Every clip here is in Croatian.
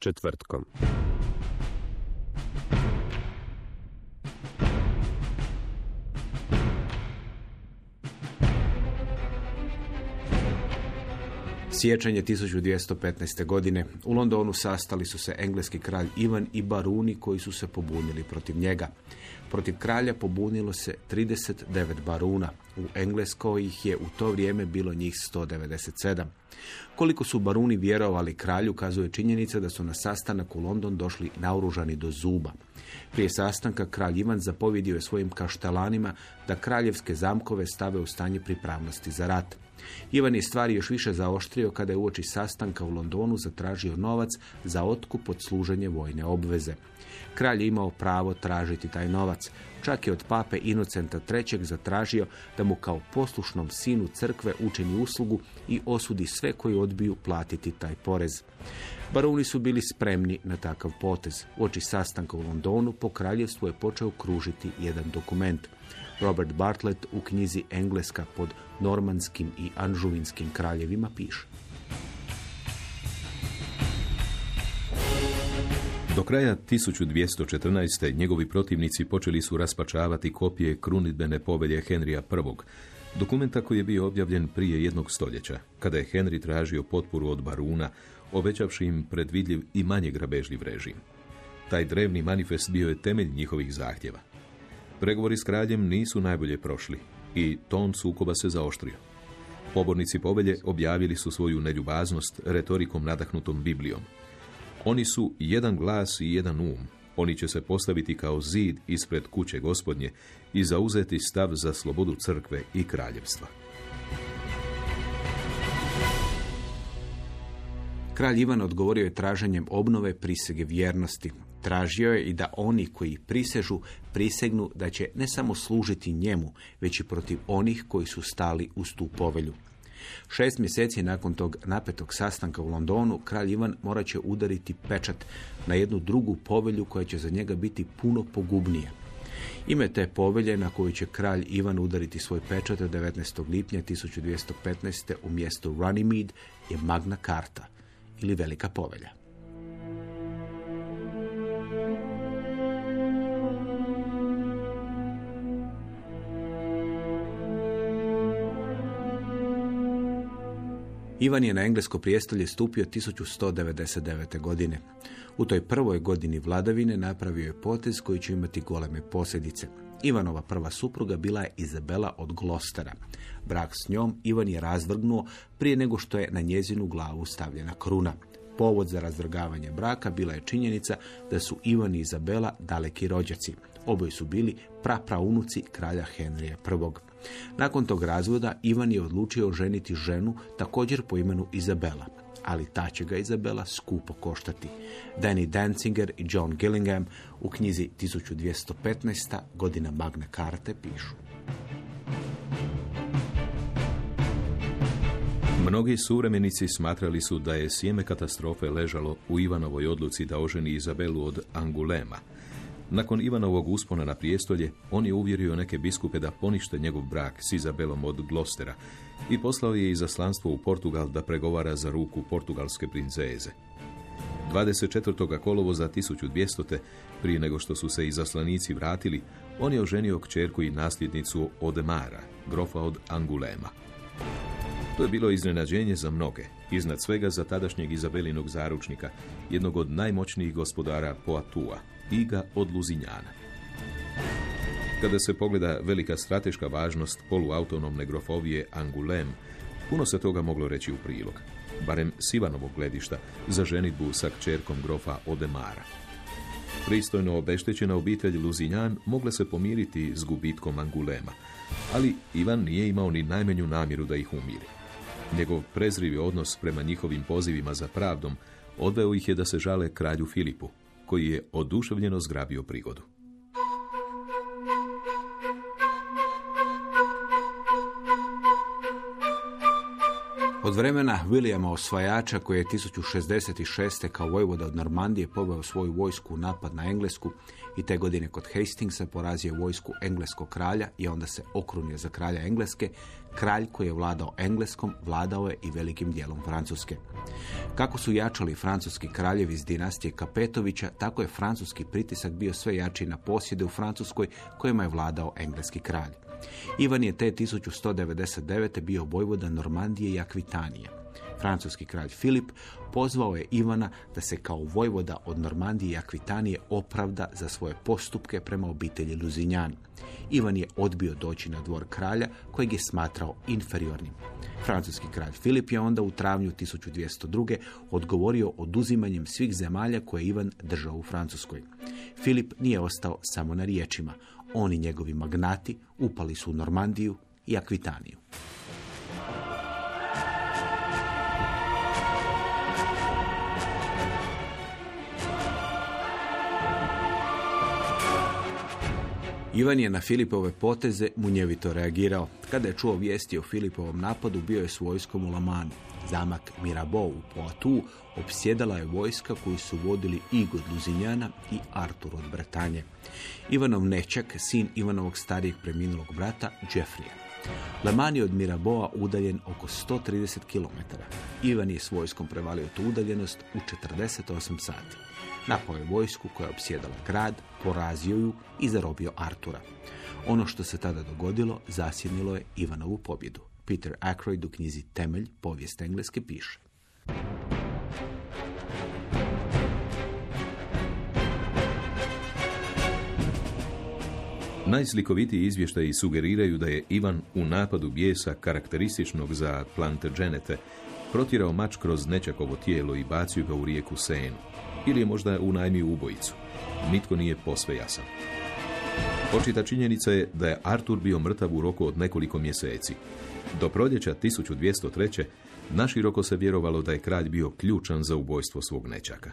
Četvrtkom. Siječanj je 1215. godine. U Londonu sastali su se engleski kralj Ivan i baruni koji su se pobunili protiv njega. Protiv kralja pobunilo se 39 baruna. U Engleskoj ih je u to vrijeme bilo njih 197. Koliko su baruni vjerovali kralju, kazuje činjenica da su na sastanak u London došli naoružani do zuba. Prije sastanka kralj Ivan zapovjedio je svojim kaštelanima da kraljevske zamkove stave u stanje pripravnosti za rat. Ivan je stvari još više zaoštrio kada je uoči sastanka u Londonu zatražio novac za otkup od služenje vojne obveze. Kralj je imao pravo tražiti taj novac. Čak je od pape Inocenta III. zatražio da mu kao poslušnom sinu crkve učini uslugu i osudi sve koji odbiju platiti taj porez. Baruni su bili spremni na takav potez. Uoči sastanka u Londonu po kraljevstvu je počeo kružiti jedan dokument. Robert Bartlett u knjizi Engleska pod normanskim i anžuvinskim kraljevima piše. Do kraja 1214. njegovi protivnici počeli su raspačavati kopije krunidbene povelje Henrija I, dokumenta koji je bio objavljen prije jednog stoljeća, kada je Henry tražio potporu od baruna, obećavši im predvidljiv i manje grabežljiv režim. Taj drevni manifest bio je temelj njihovih zahtjeva. Pregovori s kraljem nisu najbolje prošli i ton sukoba se zaoštrio. Pobornici povelje objavili su svoju neljubaznost retorikom nadahnutom Biblijom. Oni su jedan glas i jedan um. Oni će se postaviti kao zid ispred kuće gospodnje i zauzeti stav za slobodu crkve i kraljevstva. Kralj Ivan odgovorio je traženjem obnove prisege vjernosti. Tražio je i da oni koji prisežu prisegnu da će ne samo služiti njemu, već i protiv onih koji su stali uz tu povelju. Šest mjeseci nakon tog napetog sastanka u Londonu, kralj Ivan morat će udariti pečat na jednu drugu povelju koja će za njega biti puno pogubnija. Ime te povelje na koju će kralj Ivan udariti svoj pečat 19. lipnja 1215. u mjestu Runnymede je Magna Carta ili Velika povelja. Ivan je na englesko prijestolje stupio 1199. godine. U toj prvoj godini vladavine napravio je potez koji će imati goleme posljedice. Ivanova prva supruga bila je Izabela od Glostera. Brak s njom Ivan je razvrgnuo prije nego što je na njezinu glavu stavljena kruna. Povod za razvrgavanje braka bila je činjenica da su Ivan i Izabela daleki rođaci. Oboji su bili prapraunuci kralja Henrija I. Nakon tog razvoda Ivan je odlučio ženiti ženu također po imenu Izabela, ali ta će ga Izabela skupo koštati. Danny Danzinger i John Gillingham u knjizi 1215. godina Magne Karte pišu. Mnogi suvremenici smatrali su da je sjeme katastrofe ležalo u Ivanovoj odluci da oženi Izabelu od Angulema. Nakon Ivanovog uspona na prijestolje, on je uvjerio neke biskupe da ponište njegov brak s Izabelom od Glostera i poslao je izaslanstvo u Portugal da pregovara za ruku portugalske princeze. 24. kolovoza 1200. prije nego što su se izaslanici vratili, on je oženio kćerku i nasljednicu Odemara, grofa od Angulema. To je bilo iznenađenje za mnoge, iznad svega za tadašnjeg Izabelinog zaručnika, jednog od najmoćnijih gospodara Poatua, Iga od Luzinjana. Kada se pogleda velika strateška važnost poluautonomne grofovije Angulem, puno se toga moglo reći u prilog, barem s Ivanovog gledišta, za ženitbu sa kćerkom grofa Odemara. Pristojno obeštećena obitelj Luzinjan mogla se pomiriti s gubitkom Angulema, ali Ivan nije imao ni najmenju namjeru da ih umiri. Njegov prezrivi odnos prema njihovim pozivima za pravdom odveo ih je da se žale kralju Filipu, koji je oduševljeno zgrabio prigodu. Od vremena Williama osvajača koji je 1066. kao vojvoda od Normandije poveo svoju vojsku u napad na Englesku i te godine kod Hastingsa porazio vojsku engleskog kralja i onda se okrunio za kralja Engleske, kralj koji je vladao Engleskom vladao je i velikim dijelom Francuske. Kako su jačali francuski kraljevi iz dinastije Kapetovića, tako je francuski pritisak bio sve jači na posjede u Francuskoj kojima je vladao engleski kralj. Ivan je te 1199. bio vojvoda Normandije i Akvitanije. Francuski kralj Filip pozvao je Ivana da se kao vojvoda od Normandije i Akvitanije opravda za svoje postupke prema obitelji Luzinjan. Ivan je odbio doći na dvor kralja kojeg je smatrao inferiornim. Francuski kralj Filip je onda u travnju 1202. odgovorio oduzimanjem svih zemalja koje je Ivan držao u Francuskoj. Filip nije ostao samo na riječima. Oni njegovi magnati upali su u Normandiju i Akvitaniju. Ivan je na Filipove poteze munjevito reagirao. Kada je čuo vijesti o Filipovom napadu, bio je s vojskom u Lamanu. Zamak Mirabeau u Poitou opsjedala je vojska koju su vodili Igor Luzinjana i Artur od Bretanje. Ivanov nečak, sin Ivanovog starijeg preminulog brata, Jeffrija. Laman je od Miraboa udaljen oko 130 km. Ivan je s vojskom prevalio tu udaljenost u 48 sati. Napao je vojsku koja je opsjedala grad, porazio ju i zarobio Artura. Ono što se tada dogodilo zasjenilo je Ivanovu pobjedu. Peter Ackroyd u knjizi Temelj povijest engleske piše. Najslikovitiji izvještaji sugeriraju da je Ivan u napadu bijesa karakterističnog za Plantagenete protirao mač kroz nečakovo tijelo i bacio ga u rijeku Senu. Ili je možda unajmio ubojicu. Nitko nije posve jasan. Očita činjenica je da je Artur bio mrtav u roku od nekoliko mjeseci. Do proljeća 1203. naširoko se vjerovalo da je kralj bio ključan za ubojstvo svog nečaka.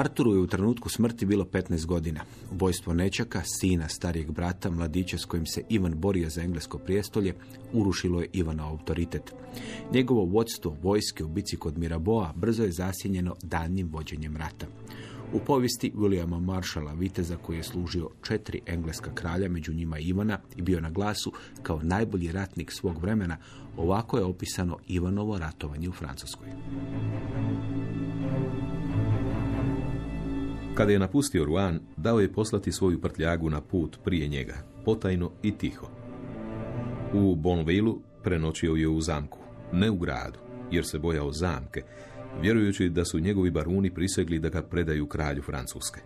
Arturu je u trenutku smrti bilo 15 godina. Ubojstvo nečaka, sina starijeg brata, mladića s kojim se Ivan borio za englesko prijestolje, urušilo je Ivana autoritet. Njegovo vodstvo vojske u bici kod Miraboa brzo je zasjenjeno danjim vođenjem rata. U povijesti Williama Marshalla, viteza koji je služio četiri engleska kralja, među njima Ivana, i bio na glasu kao najbolji ratnik svog vremena, ovako je opisano Ivanovo ratovanje u Francuskoj. Kada je napustio Ruan, dao je poslati svoju prtljagu na put prije njega, potajno i tiho. U Bonvilu prenoćio je u zamku, ne u gradu, jer se bojao zamke, vjerujući da su njegovi baruni prisegli da ga predaju kralju Francuske.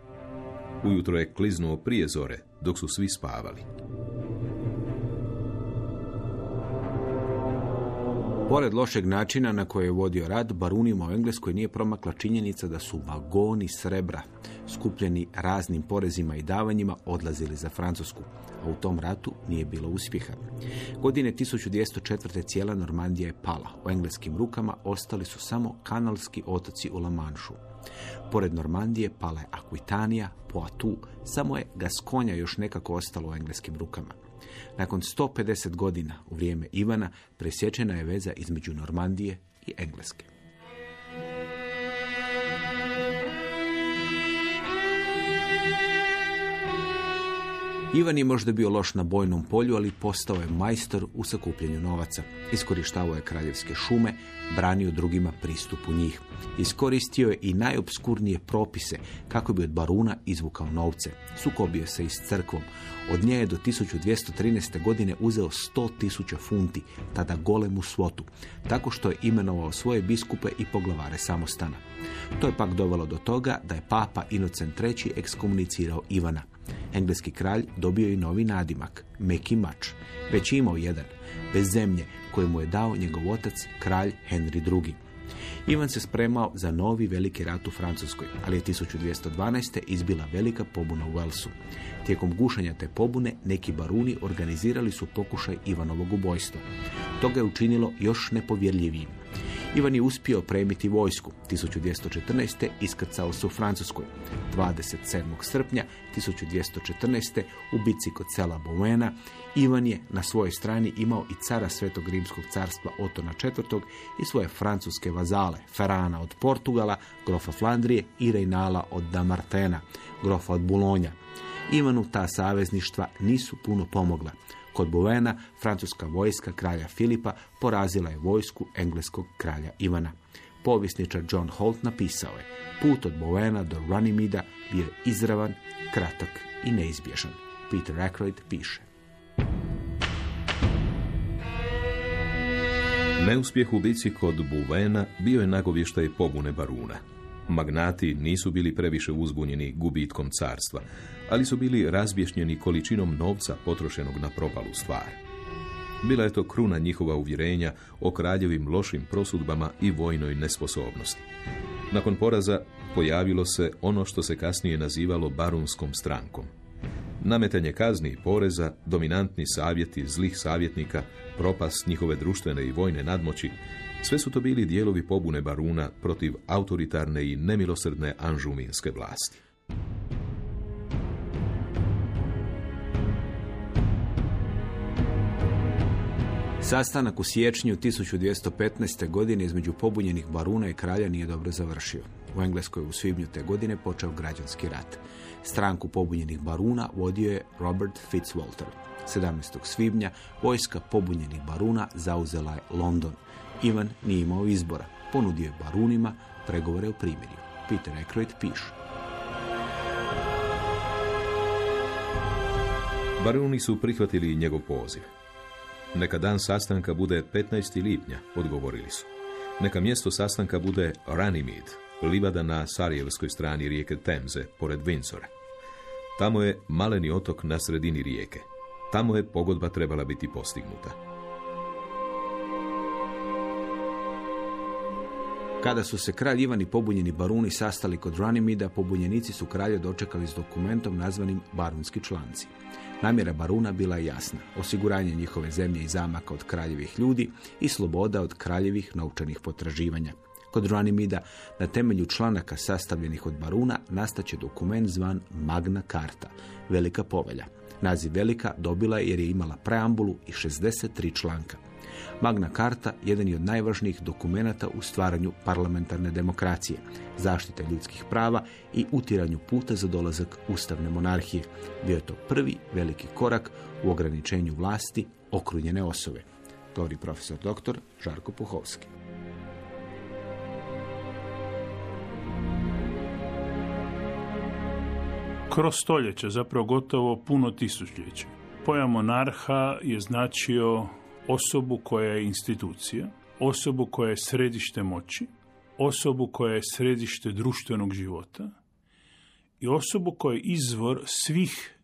Ujutro je kliznuo prije zore, dok su svi spavali. Pored lošeg načina na koji je vodio rad, barunima u Engleskoj nije promakla činjenica da su vagoni srebra, skupljeni raznim porezima i davanjima, odlazili za Francusku, a u tom ratu nije bilo uspjeha. Godine 1204. cijela Normandija je pala. U engleskim rukama ostali su samo kanalski otoci u La Manšu. Pored Normandije pala je Aquitania, Poitou, samo je Gaskonja još nekako ostalo u engleskim rukama. Nakon 150 godina u vrijeme Ivana presječena je veza između Normandije i Engleske. Ivan je možda bio loš na bojnom polju, ali postao je majstor u sakupljenju novaca. Iskorištavao je kraljevske šume, branio drugima pristup u njih. Iskoristio je i najobskurnije propise kako bi od baruna izvukao novce. Sukobio se i s crkvom. Od nje je do 1213. godine uzeo 100.000 funti, tada golemu svotu, tako što je imenovao svoje biskupe i poglavare samostana. To je pak dovelo do toga da je papa Inocent III. ekskomunicirao Ivana. Engleski kralj dobio i novi nadimak, Meki mač. Već je imao jedan, bez zemlje, koju mu je dao njegov otac, kralj Henry II. Ivan se spremao za novi veliki rat u Francuskoj, ali je 1212. izbila velika pobuna u Walesu. Tijekom gušanja te pobune neki baruni organizirali su pokušaj Ivanovog ubojstva. To ga je učinilo još nepovjerljivijim. Ivan je uspio premiti vojsku. 1214. iskrcao se u Francuskoj. 27. srpnja 1214. u bici kod sela Bouena Ivan je na svojoj strani imao i cara Svetog Rimskog carstva Otona IV. i svoje francuske vazale, Ferana od Portugala, grofa Flandrije i Reinala od Damartena, grofa od Bulonja. Ivanu ta savezništva nisu puno pomogla. Kod Bovena francuska vojska kralja Filipa porazila je vojsku engleskog kralja Ivana. Povisničar John Holt napisao je Put od Bovena do Runnymeda bio izravan, kratak i neizbježan. Peter Ackroyd piše. Neuspjeh u bici kod Buvena bio je nagovještaj pobune baruna. Magnati nisu bili previše uzbunjeni gubitkom carstva, ali su bili razbješnjeni količinom novca potrošenog na propalu stvar. Bila je to kruna njihova uvjerenja o kraljevim lošim prosudbama i vojnoj nesposobnosti. Nakon poraza pojavilo se ono što se kasnije nazivalo barunskom strankom. Nametanje kazni i poreza, dominantni savjeti zlih savjetnika, propast njihove društvene i vojne nadmoći, sve su to bili dijelovi pobune baruna protiv autoritarne i nemilosrdne anžuminske vlasti. Sastanak u siječnju 1215. godine između pobunjenih baruna i kralja nije dobro završio. U Engleskoj u svibnju te godine počeo građanski rat. Stranku pobunjenih baruna vodio je Robert Fitzwalter. 17. svibnja vojska pobunjenih baruna zauzela je London. Ivan nije imao izbora. Ponudio je barunima pregovore o primirju. Peter Ackroyd piše. Baruni su prihvatili njegov poziv. Neka dan sastanka bude 15. lipnja, odgovorili su. Neka mjesto sastanka bude Runnymede, livada na Sarijevskoj strani rijeke Temze, pored Windsora. Tamo je maleni otok na sredini rijeke. Tamo je pogodba trebala biti postignuta. Kada su se kralj Ivan i pobunjeni baruni sastali kod Runnymeda, pobunjenici su kralja dočekali s dokumentom nazvanim Barunski članci. Namjera baruna bila je jasna. Osiguranje njihove zemlje i zamaka od kraljevih ljudi i sloboda od kraljevih novčanih potraživanja. Kod Runnymeda na temelju članaka sastavljenih od baruna nastaće dokument zvan Magna Carta, Velika povelja. Naziv Velika dobila je jer je imala preambulu i 63 članka. Magna Carta jedan je od najvažnijih dokumenata u stvaranju parlamentarne demokracije, zaštite ljudskih prava i utiranju puta za dolazak ustavne monarhije. Bio je to prvi veliki korak u ograničenju vlasti okrunjene osobe. Govori profesor dr. Žarko Puhovski. Kroz stoljeće, zapravo gotovo puno tisućljeća. Pojam monarha je značio osobu koja je institucija, osobu koja je središte moći, osobu koja je središte društvenog života i osobu koja je izvor svih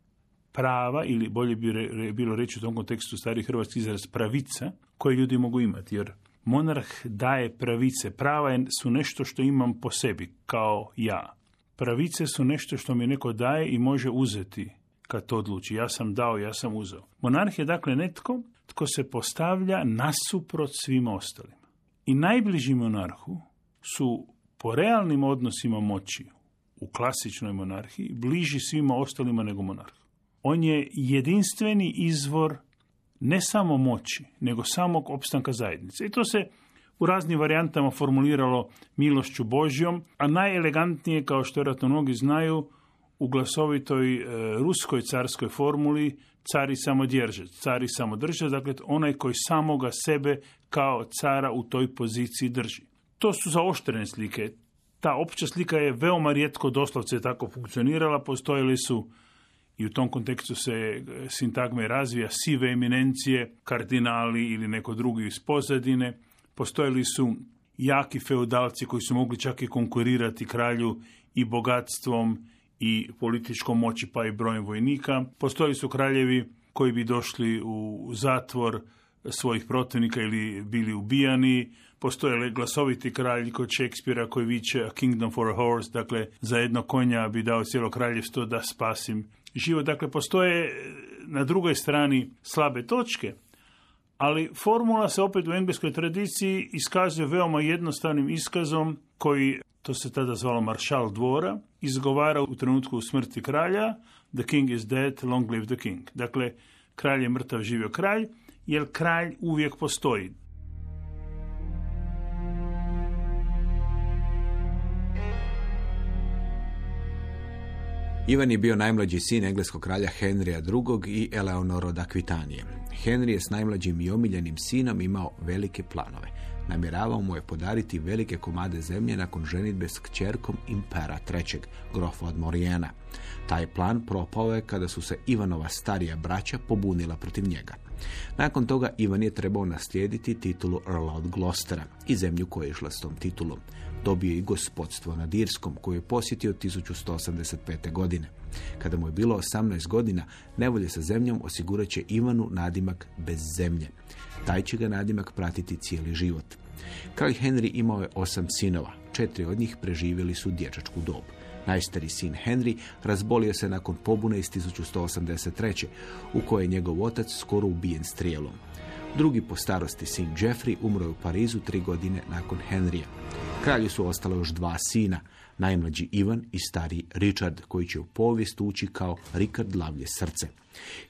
prava, ili bolje bi bilo reći u tom kontekstu stari hrvatski izraz pravica, koje ljudi mogu imati. Jer monarh daje pravice. Prava su nešto što imam po sebi, kao ja. Pravice su nešto što mi neko daje i može uzeti kad to odluči. Ja sam dao, ja sam uzeo. Monarh je dakle netko tko se postavlja nasuprot svim ostalima. I najbliži monarhu su po realnim odnosima moći u klasičnoj monarhiji bliži svima ostalima nego monarh. On je jedinstveni izvor ne samo moći, nego samog opstanka zajednice. I to se u raznim varijantama formuliralo milošću Božjom, a najelegantnije, kao što vjerojatno mnogi znaju, u glasovitoj e, ruskoj carskoj formuli cari samo djerže, cari samo drže, dakle onaj koji samoga sebe kao cara u toj poziciji drži. To su zaoštrene slike. Ta opća slika je veoma rijetko doslovce tako funkcionirala, postojili su i u tom kontekstu se e, sintagme razvija sive eminencije, kardinali ili neko drugi iz pozadine. Postojali su jaki feudalci koji su mogli čak i konkurirati kralju i bogatstvom i političkom moći pa i brojem vojnika. Postojali su kraljevi koji bi došli u zatvor svojih protivnika ili bili ubijani. Postoje glasoviti kralj kod Šekspira koji viče A Kingdom for a Horse, dakle za jedno konja bi dao cijelo kraljevstvo da spasim život. Dakle, postoje na drugoj strani slabe točke, ali formula se opet u engleskoj tradiciji iskazuje veoma jednostavnim iskazom koji, to se tada zvalo maršal dvora, izgovara u trenutku smrti kralja The king is dead, long live the king. Dakle, kralj je mrtav, živio kralj, jer kralj uvijek postoji. Ivan je bio najmlađi sin engleskog kralja Henrija II. i Eleonora od Akvitanije. Henry je s najmlađim i omiljenim sinom imao velike planove. Namjeravao mu je podariti velike komade zemlje nakon ženitbe s kćerkom Impera III. grofa od Morijena. Taj plan propao je kada su se Ivanova starija braća pobunila protiv njega. Nakon toga Ivan je trebao naslijediti titulu Earla od Glostera i zemlju koja je išla s tom titulom dobio i gospodstvo nad Irskom koju je posjetio 1185. godine. Kada mu je bilo 18 godina, nevolje sa zemljom osigurat će Ivanu nadimak bez zemlje. Taj će ga nadimak pratiti cijeli život. Kralj Henry imao je osam sinova, četiri od njih preživjeli su dječačku dobu. Najstari sin Henry razbolio se nakon pobune iz 1183. u kojoj je njegov otac skoro ubijen strijelom. Drugi po starosti sin Jeffrey umro u Parizu tri godine nakon Henrya. Kralju su ostale još dva sina, najmlađi Ivan i stari Richard, koji će u povijest ući kao Richard Lavlje srce.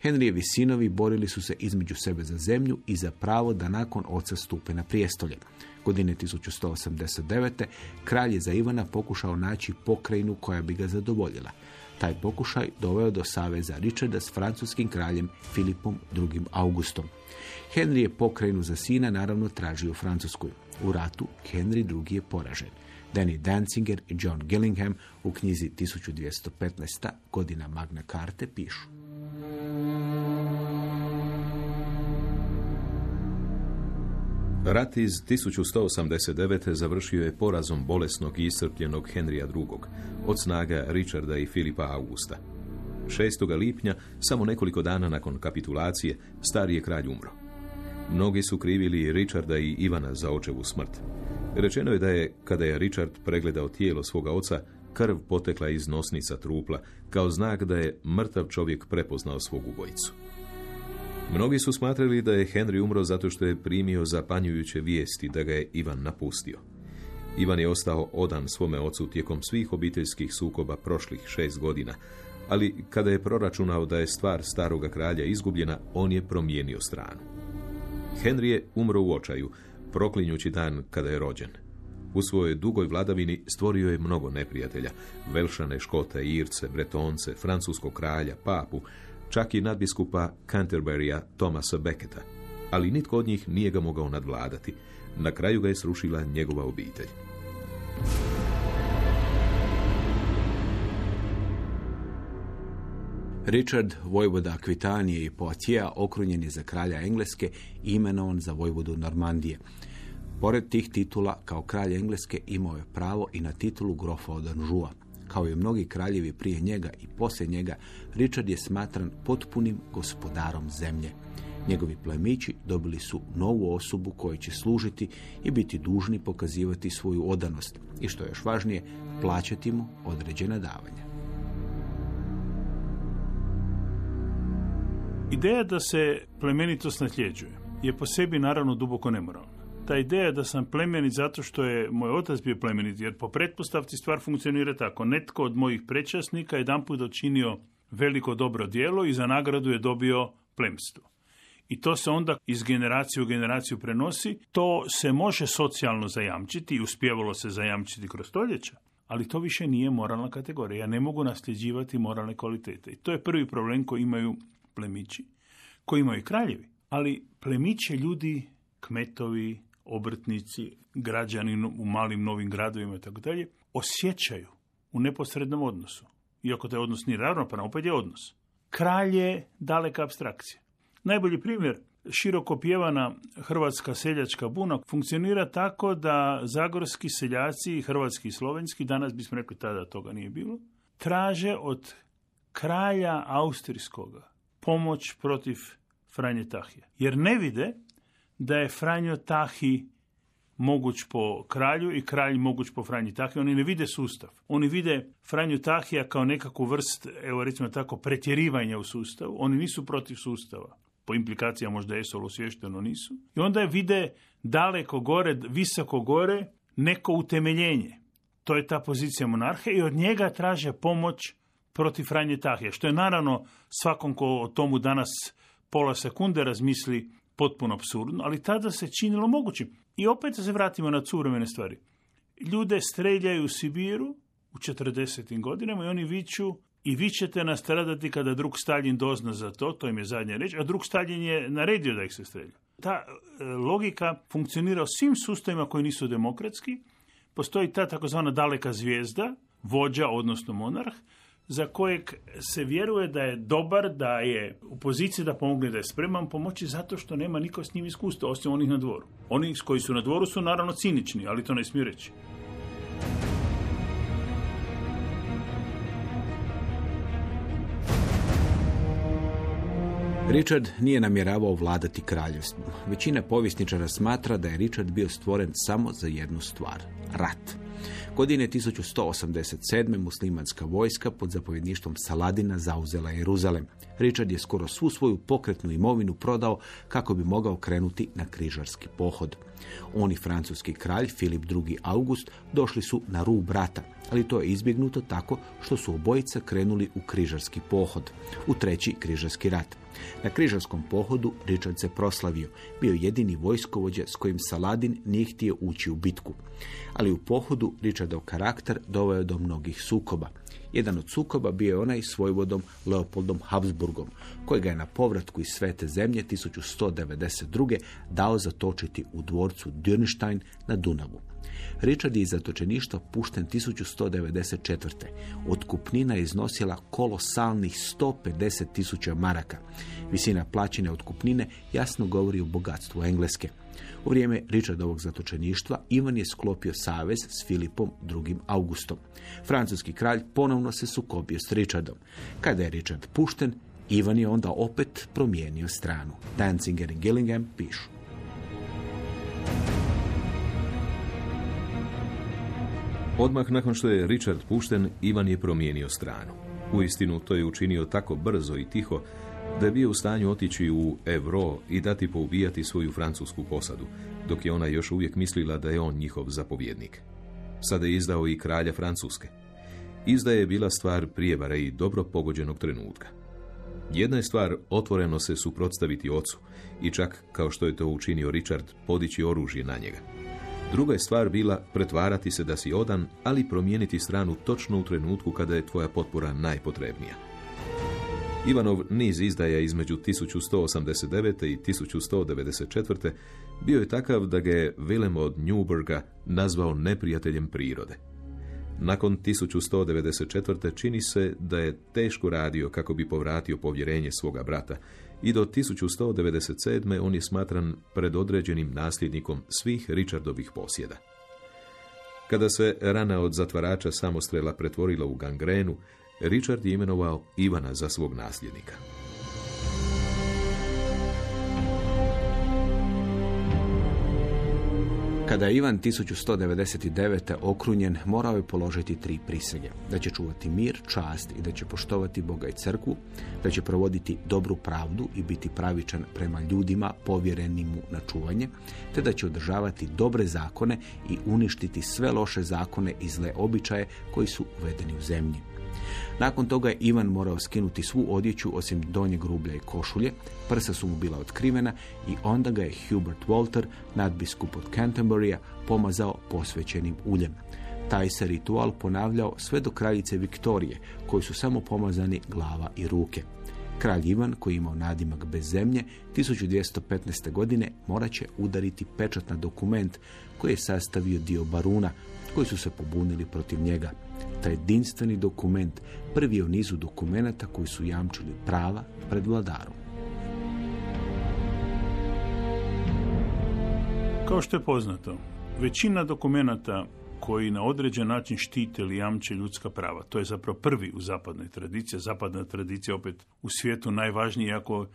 Henrijevi sinovi borili su se između sebe za zemlju i za pravo da nakon oca stupe na prijestolje. Godine 1189. kralj je za Ivana pokušao naći pokrajinu koja bi ga zadovoljila. Taj pokušaj doveo do saveza Richarda s francuskim kraljem Filipom II. Augustom. Henry je pokrajinu za sina naravno tražio u Francuskoj. U ratu Henry II. je poražen. Danny Danzinger i John Gillingham u knjizi 1215. godina Magna Karte pišu. Rat iz 1189. završio je porazom bolesnog i iscrpljenog Henrija II. od snaga Richarda i Filipa Augusta. 6. lipnja, samo nekoliko dana nakon kapitulacije, stari je kralj umro. Mnogi su krivili Richarda i Ivana za očevu smrt. Rečeno je da je, kada je Richard pregledao tijelo svoga oca, krv potekla iz nosnica trupla, kao znak da je mrtav čovjek prepoznao svog ubojicu. Mnogi su smatrali da je Henry umro zato što je primio zapanjujuće vijesti da ga je Ivan napustio. Ivan je ostao odan svome ocu tijekom svih obiteljskih sukoba prošlih šest godina, ali kada je proračunao da je stvar staroga kralja izgubljena, on je promijenio stranu. Henry je umro u očaju, proklinjući dan kada je rođen. U svojoj dugoj vladavini stvorio je mnogo neprijatelja, Velšane, Škote, Irce, Bretonce, Francuskog kralja, Papu, čak i nadbiskupa Canterburya Thomasa Becketa. Ali nitko od njih nije ga mogao nadvladati. Na kraju ga je srušila njegova obitelj. Richard, vojvoda Akvitanije i Poatija, okrunjen je za kralja Engleske i imenovan za vojvodu Normandije. Pored tih titula, kao kralj Engleske imao je pravo i na titulu grofa od Anžua. Kao i mnogi kraljevi prije njega i poslije njega, Richard je smatran potpunim gospodarom zemlje. Njegovi plemići dobili su novu osobu koju će služiti i biti dužni pokazivati svoju odanost i što je još važnije, plaćati mu određena davanja. Ideja da se plemenitost nasljeđuje je po sebi naravno duboko nemoralna. Ta ideja da sam plemenit zato što je moj otac bio plemenit, jer po pretpostavci stvar funkcionira tako. Netko od mojih prečasnika jedan put učinio veliko dobro djelo i za nagradu je dobio plemstvo. I to se onda iz generacije u generaciju prenosi. To se može socijalno zajamčiti i uspjevalo se zajamčiti kroz stoljeća. ali to više nije moralna kategorija. Ja ne mogu nasljeđivati moralne kvalitete. I to je prvi problem koji imaju plemići, koji imaju kraljevi. Ali plemiće ljudi, kmetovi, obrtnici, građani u malim novim gradovima i tako dalje, osjećaju u neposrednom odnosu. Iako taj odnos nije ravnopravan, opet je odnos. Kralj je daleka abstrakcija. Najbolji primjer široko pjevana hrvatska seljačka buna funkcionira tako da zagorski seljaci, hrvatski i slovenski, danas bismo rekli tada toga nije bilo, traže od kralja austrijskoga pomoć protiv Franje Tahija. Jer ne vide da je Franjo Tahi moguć po kralju i kralj moguć po Franji Tahiju. Oni ne vide sustav. Oni vide Franju Tahija kao nekakvu vrst, evo recimo tako, pretjerivanja u sustavu. Oni nisu protiv sustava po implikacijama možda jesu, ali osvješteno nisu. I onda vide daleko gore, visoko gore, neko utemeljenje. To je ta pozicija monarhe i od njega traže pomoć protiv Franje Tahije, što je naravno svakom ko o tomu danas pola sekunde razmisli potpuno absurdno, ali tada se činilo mogućim. I opet se vratimo na suvremene stvari. Ljude streljaju u Sibiru u 40. godinama i oni viću i vi ćete nastradati kada drug Stalin dozna za to, to im je zadnja reč, a drug Stalin je naredio da ih se strelja. Ta e, logika funkcionira u svim sustavima koji nisu demokratski. Postoji ta takozvana daleka zvijezda, vođa, odnosno monarh, za kojeg se vjeruje da je dobar, da je u poziciji da pomogne, da je spreman pomoći zato što nema niko s njim iskustva, osim onih na dvoru. Oni koji su na dvoru su naravno cinični, ali to ne smiju reći. Richard nije namjeravao vladati kraljevstvom. Većina povjesničara smatra da je Richard bio stvoren samo za jednu stvar, rat. Godine 1187. muslimanska vojska pod zapovjedništvom Saladina zauzela Jeruzalem. Richard je skoro svu svoju pokretnu imovinu prodao kako bi mogao krenuti na križarski pohod. On i francuski kralj Filip II. August došli su na rub rata, ali to je izbjegnuto tako što su obojica krenuli u križarski pohod, u treći križarski rat. Na križarskom pohodu Richard se proslavio, bio jedini vojskovođa s kojim Saladin nije htio ući u bitku. Ali u pohodu Richardov karakter doveo do mnogih sukoba. Jedan od sukoba bio je onaj s vojvodom Leopoldom Habsburgom, kojega je na povratku iz svete zemlje 1192. dao zatočiti u dvorcu Dürnstein na Dunavu. Richard je iz zatočeništva pušten 1194. Otkupnina je iznosila kolosalnih 150 tisuća maraka. Visina plaćene otkupnine jasno govori o bogatstvu Engleske. U vrijeme Richardovog zatočeništva Ivan je sklopio savez s Filipom II. Augustom. Francuski kralj ponovno se sukobio s Richardom. Kada je Richard pušten, Ivan je onda opet promijenio stranu. Danzinger i Gillingham pišu. Odmah nakon što je Richard pušten, Ivan je promijenio stranu. Uistinu, to je učinio tako brzo i tiho da je bio u stanju otići u Evro i dati poubijati svoju francusku posadu, dok je ona još uvijek mislila da je on njihov zapovjednik. Sada je izdao i kralja Francuske. Izdaje je bila stvar prijevare i dobro pogođenog trenutka. Jedna je stvar otvoreno se suprotstaviti ocu i čak, kao što je to učinio Richard, podići oružje na njega. Druga je stvar bila pretvarati se da si odan, ali promijeniti stranu točno u trenutku kada je tvoja potpora najpotrebnija. Ivanov niz izdaja između 1189. i 1194. bio je takav da ga je Willem od Newburga nazvao neprijateljem prirode. Nakon 1194. čini se da je teško radio kako bi povratio povjerenje svoga brata i do 1197. on je smatran predodređenim nasljednikom svih Richardovih posjeda. Kada se rana od zatvarača samostrela pretvorila u gangrenu, Richard je imenovao Ivana za svog nasljednika. Kada je Ivan 1199. okrunjen, morao je položiti tri prisege. Da će čuvati mir, čast i da će poštovati Boga i crkvu, da će provoditi dobru pravdu i biti pravičan prema ljudima povjerenim mu na čuvanje, te da će održavati dobre zakone i uništiti sve loše zakone i zle običaje koji su uvedeni u zemlji. Nakon toga je Ivan morao skinuti svu odjeću osim donjeg rublja i košulje, prsa su mu bila otkrivena i onda ga je Hubert Walter, nadbiskup od Canterburya, pomazao posvećenim uljem. Taj se ritual ponavljao sve do kraljice Viktorije, koji su samo pomazani glava i ruke. Kralj Ivan, koji je imao nadimak bez zemlje, 1215. godine morat će udariti pečat na dokument koji je sastavio dio baruna, koji su se pobunili protiv njega. Taj jedinstveni dokument prvi je u nizu dokumenata koji su jamčili prava pred vladarom. Kao što je poznato, većina dokumenata koji na određen način štite ili jamče ljudska prava. To je zapravo prvi u zapadnoj tradiciji. Zapadna tradicija opet u svijetu najvažniji, ako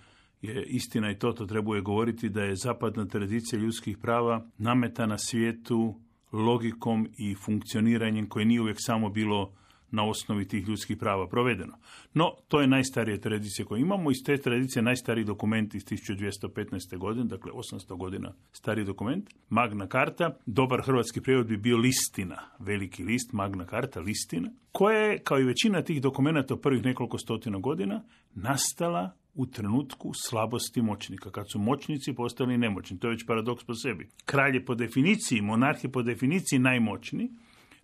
je istina i to, to trebuje govoriti da je zapadna tradicija ljudskih prava nameta na svijetu logikom i funkcioniranjem koje nije uvijek samo bilo na osnovi tih ljudskih prava provedeno. No, to je najstarija tradicija koju imamo. Iz te tradicije najstariji dokument iz 1215. godine, dakle 800 godina stari dokument, Magna Karta. Dobar hrvatski prijevod bi bio listina, veliki list, Magna Karta, listina, koja je, kao i većina tih dokumenata prvih nekoliko stotina godina, nastala u trenutku slabosti moćnika, kad su moćnici postali nemoćni. To je već paradoks po sebi. Kralj je po definiciji, monarh je po definiciji najmoćniji,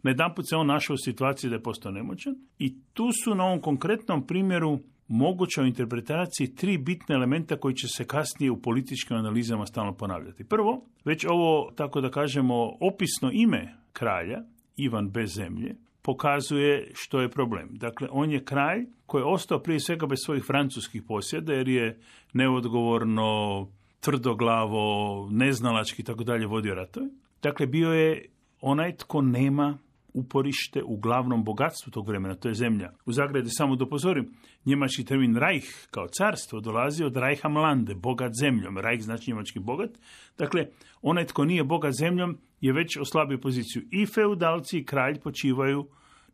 Najedanput se on našao u situaciji da je postao nemoćan i tu su na ovom konkretnom primjeru moguća u interpretaciji tri bitne elementa koji će se kasnije u političkim analizama stalno ponavljati. Prvo, već ovo, tako da kažemo, opisno ime kralja, Ivan bez zemlje, pokazuje što je problem. Dakle, on je kralj koji je ostao prije svega bez svojih francuskih posjeda jer je neodgovorno, tvrdoglavo, neznalački i tako dalje vodio ratove. Dakle, bio je onaj tko nema uporište u glavnom bogatstvu tog vremena, to je zemlja. U Zagradi samo da upozorim, njemački termin Reich kao carstvo dolazi od Reicham bogat zemljom. Reich znači njemački bogat. Dakle, onaj tko nije bogat zemljom je već oslabio poziciju. I feudalci i kralj počivaju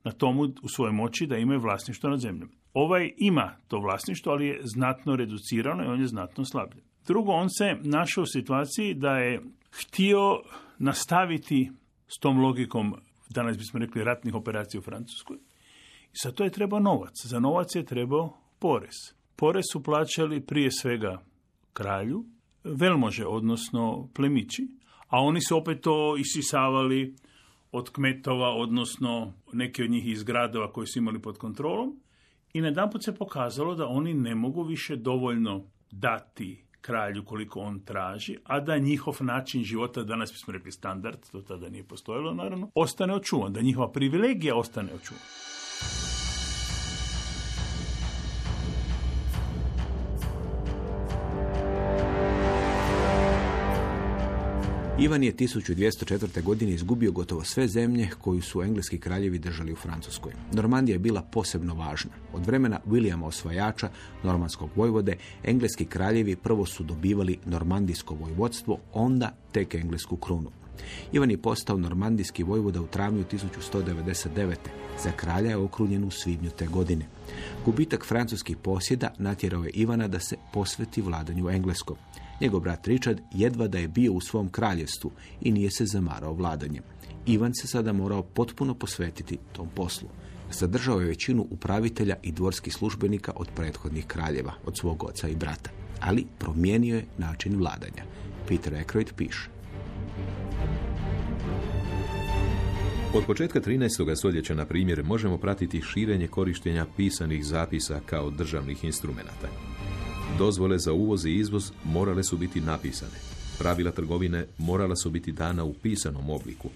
na tomu u svojoj moći da imaju vlasništvo nad zemljom. Ovaj ima to vlasništvo, ali je znatno reducirano i on je znatno slabljen. Drugo, on se našao u situaciji da je htio nastaviti s tom logikom danas bismo rekli ratnih operacija u Francuskoj. I za to je trebao novac. Za novac je trebao porez. Porez su plaćali prije svega kralju, velmože, odnosno plemići, a oni su opet to isisavali od kmetova, odnosno neke od njih iz gradova koji su imali pod kontrolom. I najedanput se pokazalo da oni ne mogu više dovoljno dati kralju koliko on traži, a da njihov način života, danas bismo rekli standard, to tada nije postojalo naravno, ostane očuvan, da njihova privilegija ostane očuvana. Ivan je 1204. godine izgubio gotovo sve zemlje koju su engleski kraljevi držali u Francuskoj. Normandija je bila posebno važna. Od vremena Williama osvajača, normanskog vojvode, engleski kraljevi prvo su dobivali normandijsko vojvodstvo, onda tek englesku krunu. Ivan je postao normandijski vojvoda u travnju 1199. Za kralja je okrunjen u svibnju te godine. Gubitak francuskih posjeda natjerao je Ivana da se posveti vladanju engleskom. Njegov brat Richard jedva da je bio u svom kraljevstvu i nije se zamarao vladanjem. Ivan se sada morao potpuno posvetiti tom poslu. Zadržao je većinu upravitelja i dvorskih službenika od prethodnih kraljeva, od svog oca i brata, ali promijenio je način vladanja. Peter Aykroyd piše. Od početka 13. stoljeća, na primjer, možemo pratiti širenje korištenja pisanih zapisa kao državnih instrumenata. Dozvole za uvoz i izvoz morale su biti napisane. Pravila trgovine morala su biti dana u pisanom obliku.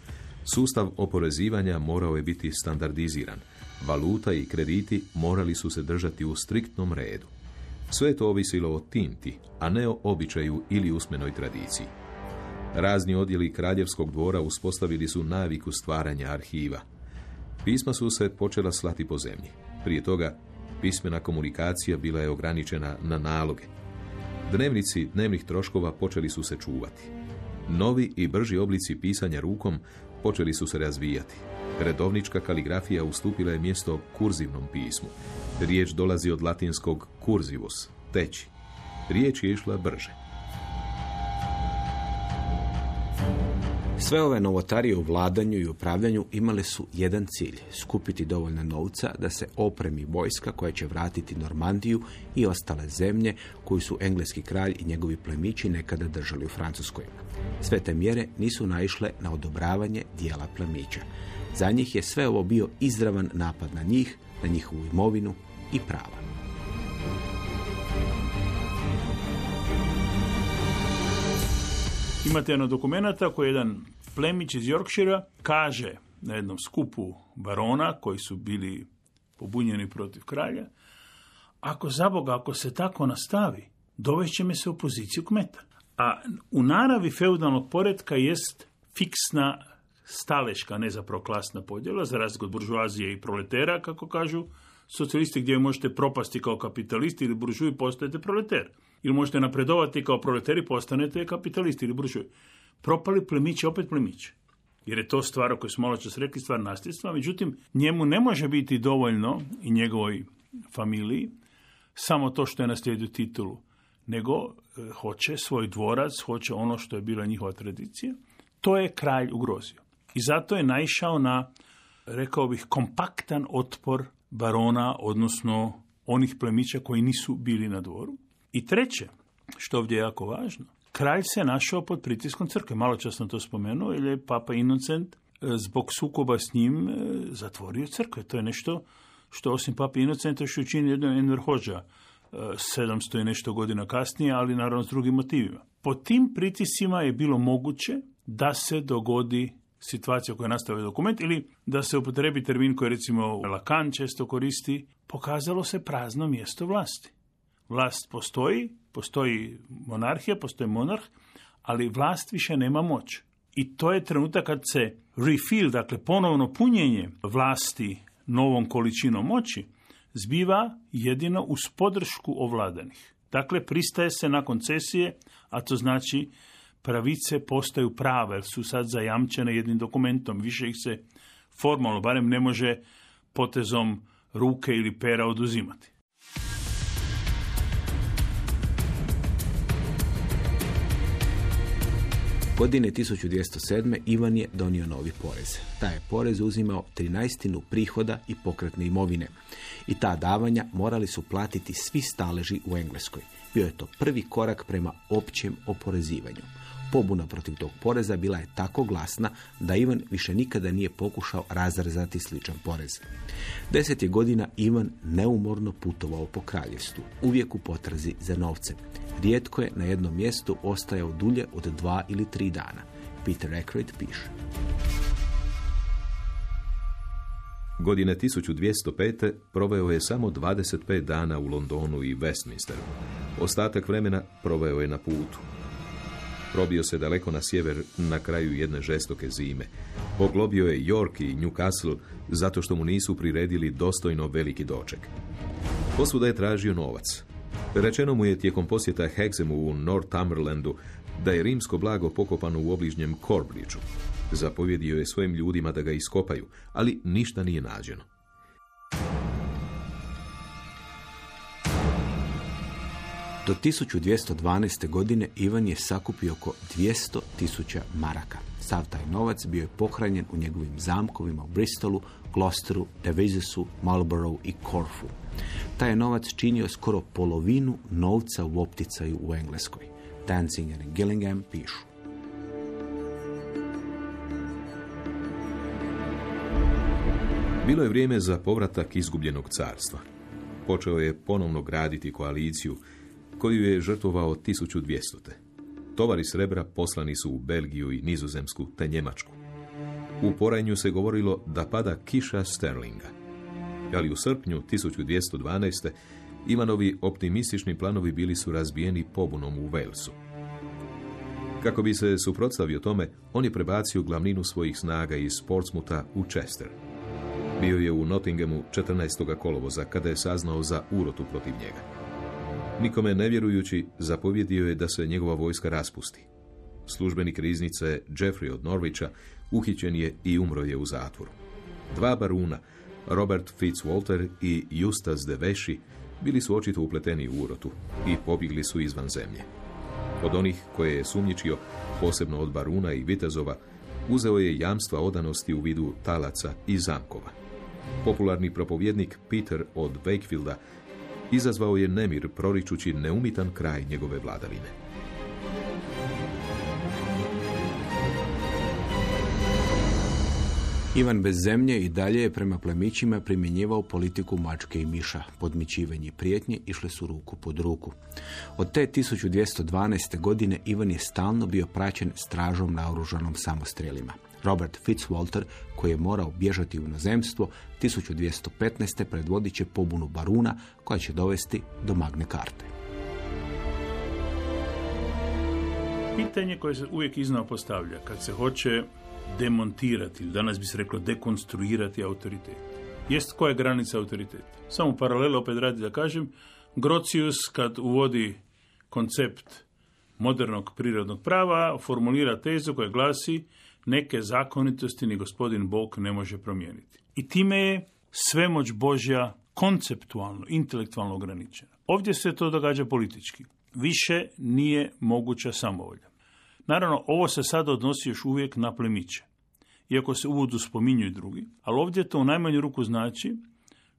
Sustav oporezivanja morao je biti standardiziran. Valuta i krediti morali su se držati u striktnom redu. Sve to ovisilo o tinti, a ne o običaju ili usmenoj tradiciji. Razni odjeli kraljevskog dvora uspostavili su naviku stvaranja arhiva. Pisma su se počela slati po zemlji. Prije toga pismena komunikacija bila je ograničena na naloge. Dnevnici dnevnih troškova počeli su se čuvati. Novi i brži oblici pisanja rukom počeli su se razvijati. Redovnička kaligrafija ustupila je mjesto kurzivnom pismu. Riječ dolazi od latinskog kurzivus, teći. Riječ je išla brže. Sve ove novotarije u vladanju i upravljanju imale su jedan cilj, skupiti dovoljno novca da se opremi vojska koja će vratiti Normandiju i ostale zemlje koju su engleski kralj i njegovi plemići nekada držali u Francuskoj. Sve te mjere nisu naišle na odobravanje dijela plemića. Za njih je sve ovo bio izravan napad na njih, na njihovu imovinu i prava. Imate jedno dokumenta koji jedan plemić iz Yorkshira kaže na jednom skupu barona koji su bili pobunjeni protiv kralja, ako za Boga, ako se tako nastavi, dovešće me se u poziciju kmeta. A u naravi feudalnog poredka jest fiksna staleška, ne zapravo klasna podjela, za razliku od buržuazije i proletera, kako kažu socijalisti, gdje možete propasti kao kapitalisti ili buržuji, postajete proleter. Ili možete napredovati kao proleteri, postanete kapitalisti ili buržuji. Propali plemić je opet plemić. Jer je to stvar o kojoj smo malo čas rekli, stvar nasljedstva. Međutim, njemu ne može biti dovoljno i njegovoj familiji samo to što je naslijedio titulu, nego e, hoće svoj dvorac, hoće ono što je bila njihova tradicija. To je kralj ugrozio. I zato je naišao na, rekao bih, kompaktan otpor barona, odnosno onih plemića koji nisu bili na dvoru. I treće, što ovdje je jako važno, kralj se našao pod pritiskom crkve. Malo čas sam to spomenuo, jer je papa Inocent e, zbog sukoba s njim e, zatvorio crkve. To je nešto što osim papa Inocenta još učini jedno Enver Hođa, 700 i nešto godina kasnije, ali naravno s drugim motivima. Po tim pritiscima je bilo moguće da se dogodi situacija koja nastavlja dokument ili da se upotrebi termin koji recimo Lacan često koristi, pokazalo se prazno mjesto vlasti. Vlast postoji, postoji monarhija, postoji monarh, ali vlast više nema moć. I to je trenutak kad se refill, dakle ponovno punjenje vlasti novom količinom moći, zbiva jedino uz podršku ovladanih. Dakle, pristaje se na koncesije, a to znači pravice postaju prave, jer su sad zajamčene jednim dokumentom. Više ih se formalno, barem ne može potezom ruke ili pera oduzimati. Godine 1207. Ivan je donio novi porez. Taj je porez uzimao 13 prihoda i pokretne imovine. I ta davanja morali su platiti svi staleži u Engleskoj. Bio je to prvi korak prema općem oporezivanju. Pobuna protiv tog poreza bila je tako glasna da Ivan više nikada nije pokušao razrezati sličan porez. Deset je godina Ivan neumorno putovao po kraljevstvu, uvijek u potrazi za novcem. Rijetko je na jednom mjestu ostajao dulje od dva ili tri dana. Peter Ackroyd piše. Godine 1205. proveo je samo 25 dana u Londonu i Westminsteru. Ostatak vremena proveo je na putu. Probio se daleko na sjever na kraju jedne žestoke zime. Poglobio je York i Newcastle zato što mu nisu priredili dostojno veliki doček. Posvuda je tražio novac. Rečeno mu je tijekom posjeta Hexemu u Northumberlandu da je rimsko blago pokopano u obližnjem Corbridgeu. Zapovjedio je svojim ljudima da ga iskopaju, ali ništa nije nađeno. Do 1212. godine Ivan je sakupio oko 200 tisuća maraka. Sav taj novac bio je pohranjen u njegovim zamkovima u Bristolu, Gloucesteru, Devisesu, Marlborough i Corfu. Taj je novac činio skoro polovinu novca u opticaju u Engleskoj. Danzinger i Gillingham pišu. Bilo je vrijeme za povratak izgubljenog carstva. Počeo je ponovno graditi koaliciju koju je žrtvovao 1200. Tovari srebra poslani su u Belgiju i Nizozemsku te Njemačku. U Porajnju se govorilo da pada kiša Sterlinga. Ali u srpnju 1212. Ivanovi optimistični planovi bili su razbijeni pobunom u Walesu. Kako bi se suprotstavio tome, on je prebacio glavninu svojih snaga iz Portsmuta u Chester. Bio je u Nottinghamu 14. kolovoza kada je saznao za urotu protiv njega. Nikome nevjerujući, zapovjedio je da se njegova vojska raspusti. Službenik riznice Jeffrey od Norvića uhićen je i umro je u zatvoru. Dva baruna, Robert Fitzwalter i Justas de Veši, bili su očito upleteni u urotu i pobjegli su izvan zemlje. Od onih koje je sumnjičio, posebno od baruna i vitezova, uzeo je jamstva odanosti u vidu talaca i zamkova. Popularni propovjednik Peter od Wakefielda izazvao je nemir proričući neumitan kraj njegove vladavine. Ivan bez zemlje i dalje je prema plemićima primjenjivao politiku mačke i miša. Podmićivanje i prijetnje išle su ruku pod ruku. Od te 1212. godine Ivan je stalno bio praćen stražom naoružanom samostrelima. Robert Fitzwalter, koji je morao bježati u inozemstvo, 1215. predvodit će pobunu Baruna koja će dovesti do Magne Karte. Pitanje koje se uvijek iznao postavlja kad se hoće demontirati, danas bi se reklo dekonstruirati autoritet. Jest koja je granica autoriteta? Samo paralelo opet radi da kažem, Grocius kad uvodi koncept modernog prirodnog prava, formulira tezu koja glasi neke zakonitosti ni gospodin Bog ne može promijeniti. I time je svemoć Božja konceptualno, intelektualno ograničena. Ovdje se to događa politički. Više nije moguća samovolja. Naravno, ovo se sada odnosi još uvijek na plemiće. Iako se uvodu spominju i drugi. Ali ovdje to u najmanju ruku znači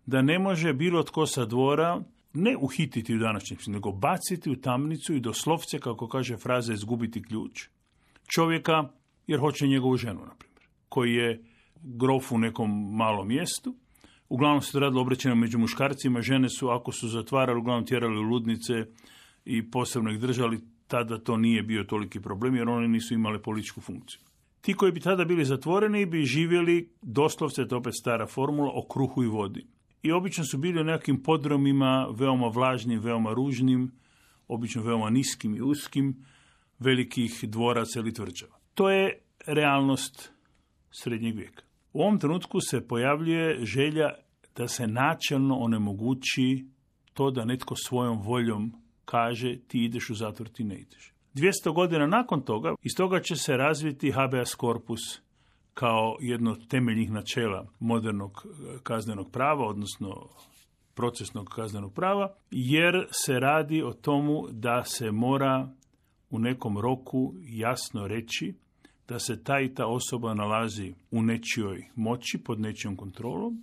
da ne može bilo tko sa dvora ne uhititi u današnjem, nego baciti u tamnicu i doslovce, kako kaže fraza, izgubiti ključ. Čovjeka, jer hoće njegovu ženu, na primjer, koji je grof u nekom malom mjestu. Uglavnom se radilo obraćeno među muškarcima, žene su, ako su zatvarali, uglavnom tjerali u ludnice i posebno ih držali, tada to nije bio toliki problem, jer one nisu imale političku funkciju. Ti koji bi tada bili zatvoreni bi živjeli, doslovce, to opet stara formula, o kruhu i vodi. I obično su bili u nekakvim podromima, veoma vlažnim, veoma ružnim, obično veoma niskim i uskim, velikih dvoraca ili tvrđava. To je realnost srednjeg vijeka. U ovom trenutku se pojavljuje želja da se načelno onemogući to da netko svojom voljom kaže ti ideš u zatvor, ti ne ideš. 200 godina nakon toga, iz toga će se razviti habeas corpus kao jedno od temeljnih načela modernog e, kaznenog prava, odnosno procesnog kaznenog prava, jer se radi o tomu da se mora u nekom roku jasno reći da se ta i ta osoba nalazi u nečijoj moći, pod nečijom kontrolom,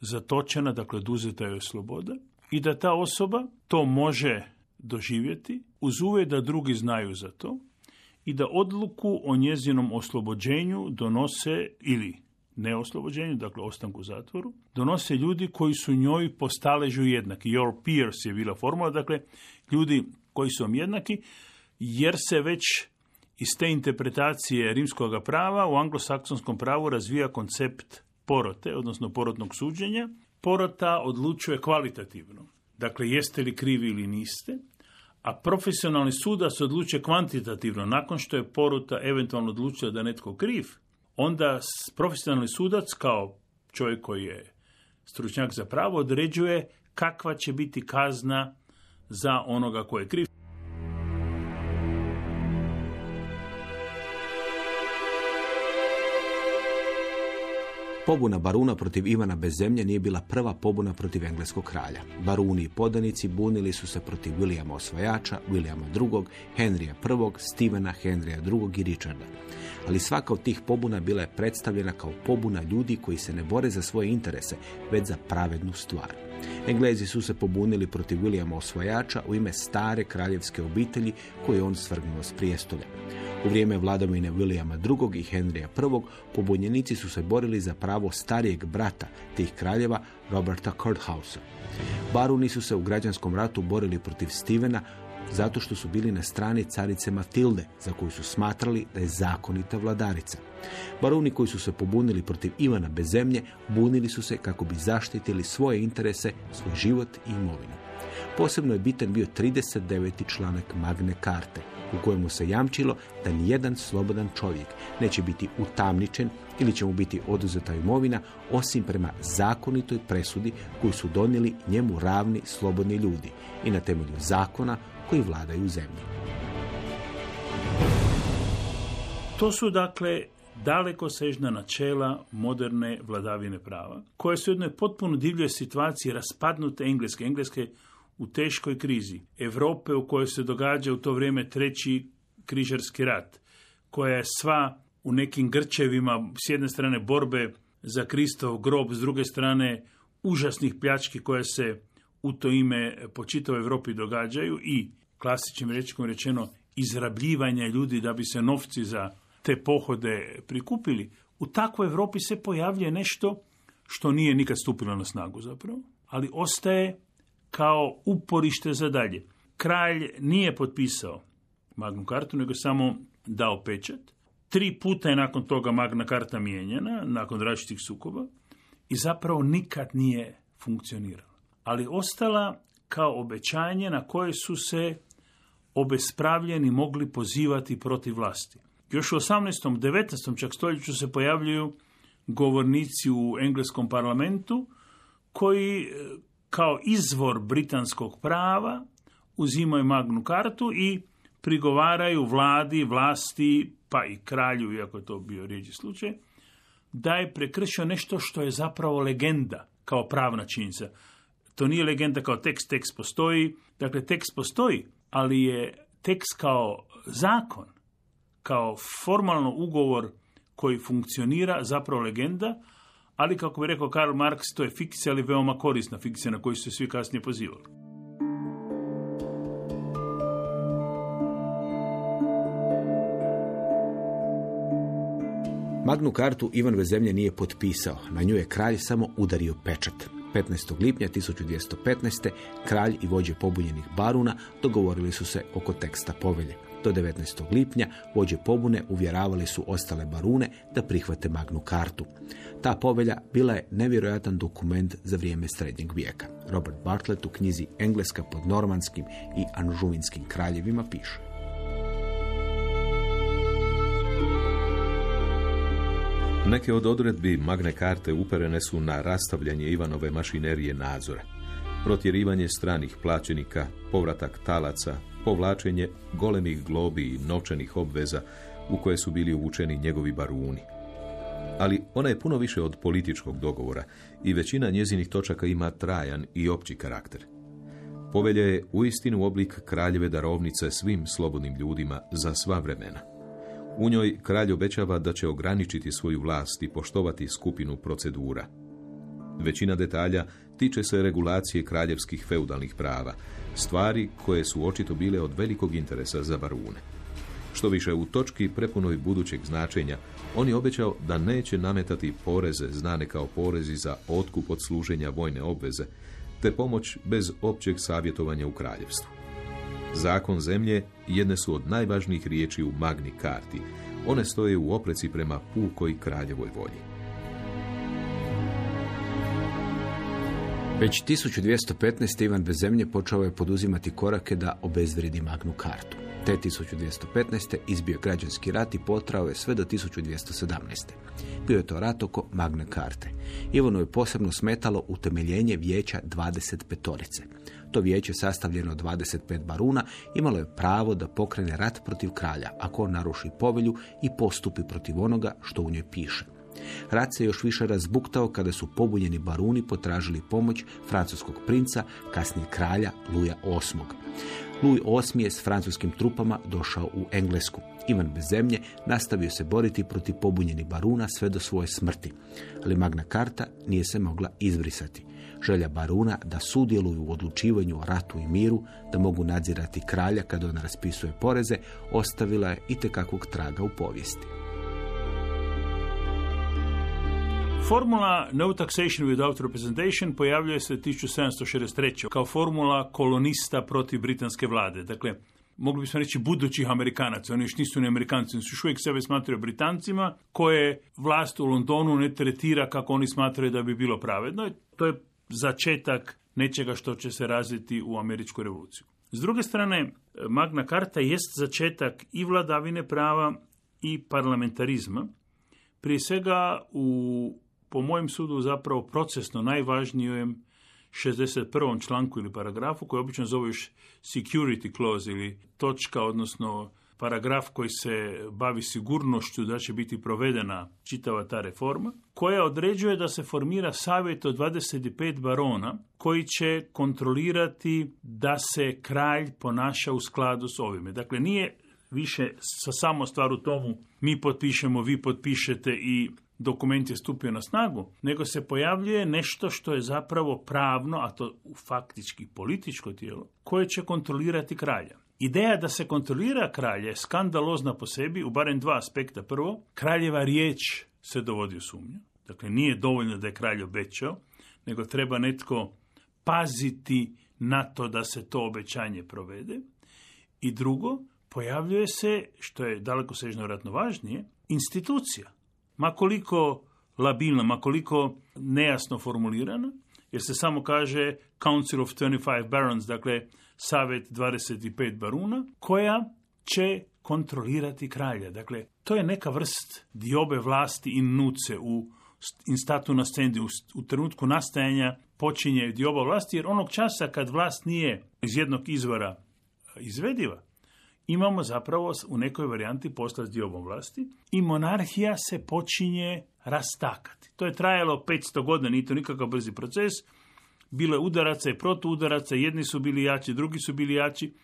zatočena, dakle oduzeta joj sloboda, i da ta osoba to može doživjeti uz uvjet da drugi znaju za to i da odluku o njezinom oslobođenju donose ili neoslobođenju, dakle ostanku u zatvoru, donose ljudi koji su njoj po staležu jednaki. Your peers je bila formula, dakle ljudi koji su vam jednaki, jer se već iz te interpretacije rimskog prava u anglosaksonskom pravu razvija koncept porote, odnosno porotnog suđenja. Porota odlučuje kvalitativno. Dakle, jeste li krivi ili niste, a profesionalni sudac odlučuje kvantitativno. Nakon što je porota eventualno odlučila da je netko kriv, onda profesionalni sudac kao čovjek koji je stručnjak za pravo određuje kakva će biti kazna za onoga koji je kriv. Pobuna Baruna protiv Ivana bez zemlje nije bila prva pobuna protiv engleskog kralja. Baruni i podanici bunili su se protiv Williama osvajača, Williama II, Henrija I, Stevena, Henrija II i Richarda. Ali svaka od tih pobuna bila je predstavljena kao pobuna ljudi koji se ne bore za svoje interese, već za pravednu stvar. Englezi su se pobunili protiv Williama osvajača u ime stare kraljevske obitelji koju on svrgnuo s prijestolja. U vrijeme vladavine Williama II. i Henrija I. pobunjenici su se borili za pravo starijeg brata tih kraljeva Roberta Courthouse'a. Baruni su se u građanskom ratu borili protiv Stevena zato što su bili na strani carice Matilde, za koju su smatrali da je zakonita vladarica. Baruni koji su se pobunili protiv Ivana bez zemlje, bunili su se kako bi zaštitili svoje interese, svoj život i imovinu. Posebno je bitan bio 39. članak Magne Karte, u kojemu se jamčilo da nijedan slobodan čovjek neće biti utamničen ili će mu biti oduzeta imovina osim prema zakonitoj presudi koju su donijeli njemu ravni slobodni ljudi i na temelju zakona koji vladaju zemlji. To su dakle daleko sežna načela moderne vladavine prava, koje su u jednoj potpuno divljoj situaciji raspadnute Engleske. Engleske u teškoj krizi. Europe u kojoj se događa u to vrijeme treći križarski rat, koja je sva u nekim grčevima, s jedne strane borbe za Kristov grob, s druge strane užasnih pljački koje se u to ime po čitavoj Europi događaju i klasičnim rečkom rečeno izrabljivanja ljudi da bi se novci za te pohode prikupili. u takvoj Europi se pojavljuje nešto što nije nikad stupilo na snagu zapravo, ali ostaje kao uporište za dalje. Kralj nije potpisao Magnu kartu, nego samo dao pečat. Tri puta je nakon toga Magna karta mijenjana, nakon različitih sukoba, i zapravo nikad nije funkcionirala. Ali ostala kao obećanje na koje su se obespravljeni mogli pozivati protiv vlasti. Još u 18. 19. čak stoljeću se pojavljuju govornici u engleskom parlamentu koji kao izvor britanskog prava uzimaju magnu kartu i prigovaraju vladi, vlasti, pa i kralju, iako je to bio rijeđi slučaj, da je prekršio nešto što je zapravo legenda kao pravna činjenica. To nije legenda kao tekst, tekst postoji. Dakle, tekst postoji, ali je tekst kao zakon, kao formalno ugovor koji funkcionira, zapravo legenda, ali kako bi rekao Karl Marx, to je fikcija, ali veoma korisna fikcija na koju su se svi kasnije pozivali. Magnu kartu Ivan zemlje nije potpisao, na nju je kralj samo udario pečat. 15. lipnja 1215. kralj i vođe pobunjenih baruna dogovorili su se oko teksta povelje. Do 19. lipnja vođe pobune uvjeravali su ostale barune da prihvate Magnu kartu. Ta povelja bila je nevjerojatan dokument za vrijeme srednjeg vijeka. Robert Bartlett u knjizi Engleska pod normanskim i anžuvinskim kraljevima piše. Neke od odredbi Magne karte uperene su na rastavljanje Ivanove mašinerije nadzora, protjerivanje stranih plaćenika, povratak talaca, povlačenje golemih globi i novčanih obveza u koje su bili uvučeni njegovi baruni. Ali ona je puno više od političkog dogovora i većina njezinih točaka ima trajan i opći karakter. Povelja je uistinu oblik kraljeve darovnice svim slobodnim ljudima za sva vremena. U njoj kralj obećava da će ograničiti svoju vlast i poštovati skupinu procedura. Većina detalja tiče se regulacije kraljevskih feudalnih prava, stvari koje su očito bile od velikog interesa za barune. Što više u točki prepunoj budućeg značenja, on je obećao da neće nametati poreze znane kao porezi za otkup od služenja vojne obveze, te pomoć bez općeg savjetovanja u kraljevstvu. Zakon zemlje jedne su od najvažnijih riječi u Magni Karti. One stoje u opreci prema pukoj kraljevoj volji. Već 1215. Ivan bez zemlje počeo je poduzimati korake da obezvridi Magnu kartu. Te 1215. izbio građanski rat i potrao je sve do 1217. Bio je to rat oko Magne karte. Ivanu je posebno smetalo utemeljenje vijeća 25 petorice. To vijeće sastavljeno od 25 baruna imalo je pravo da pokrene rat protiv kralja ako on naruši povelju i postupi protiv onoga što u njoj piše. Rat se još više razbuktao kada su pobunjeni baruni potražili pomoć francuskog princa, kasnije kralja Luja VIII. Louis VIII je s francuskim trupama došao u Englesku. Ivan bez zemlje nastavio se boriti protiv pobunjenih baruna sve do svoje smrti, ali Magna Karta nije se mogla izbrisati. Želja baruna da sudjeluju u odlučivanju o ratu i miru, da mogu nadzirati kralja kada on raspisuje poreze, ostavila je itekakvog traga u povijesti. Formula No Taxation Without Representation pojavljuje se 1763. kao formula kolonista protiv britanske vlade. Dakle, mogli bismo reći budućih Amerikanaca, oni još nisu ni Amerikanci, oni su uvijek sebe smatraju Britancima, koje vlast u Londonu ne tretira kako oni smatraju da bi bilo pravedno. To je začetak nečega što će se razviti u američku revoluciju. S druge strane, Magna Carta jest začetak i vladavine prava i parlamentarizma. Prije svega u, po mojem sudu, zapravo procesno najvažnijem 61. članku ili paragrafu koji obično zove još security clause ili točka, odnosno paragraf koji se bavi sigurnošću da će biti provedena čitava ta reforma, koja određuje da se formira savjet od 25 barona koji će kontrolirati da se kralj ponaša u skladu s ovime. Dakle, nije više sa samo stvar u tomu mi potpišemo, vi potpišete i dokument je stupio na snagu, nego se pojavljuje nešto što je zapravo pravno, a to faktički političko tijelo, koje će kontrolirati kralja. Ideja da se kontrolira kralje je skandalozna po sebi u barem dva aspekta. Prvo, kraljeva riječ se dovodi u sumnju. Dakle, nije dovoljno da je kralj obećao, nego treba netko paziti na to da se to obećanje provede. I drugo, pojavljuje se, što je daleko sežno vratno važnije, institucija. Makoliko labilna, makoliko nejasno formulirana, jer se samo kaže Council of 25 Barons, dakle Savet 25 baruna, koja će kontrolirati kralja. Dakle, to je neka vrst diobe vlasti in nuce u instatu na scendi, u trenutku nastajanja počinje dioba vlasti, jer onog časa kad vlast nije iz jednog izvora izvediva, imamo zapravo u nekoj varijanti posla s diobom vlasti i monarhija se počinje rastakati. To je trajalo 500 godina, nije to nikakav brzi proces, bilo je udaraca i protuudaraca, jedni su bili jači, drugi su bili jači,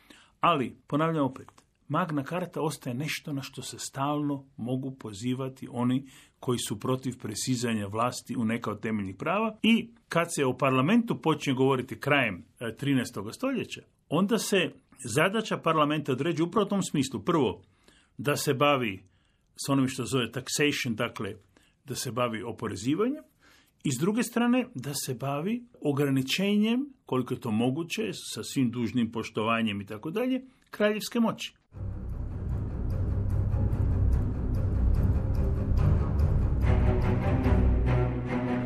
ali, ponavljam opet, Magna karta ostaje nešto na što se stalno mogu pozivati oni koji su protiv presizanja vlasti u neka od temeljnih prava i kad se o parlamentu počne govoriti krajem 13. E, stoljeća, onda se zadaća parlamenta određuje upravo u tom smislu. Prvo, da se bavi s onim što zove taxation, dakle da se bavi oporezivanjem, i s druge strane da se bavi ograničenjem, koliko je to moguće, sa svim dužnim poštovanjem i tako dalje, kraljevske moći.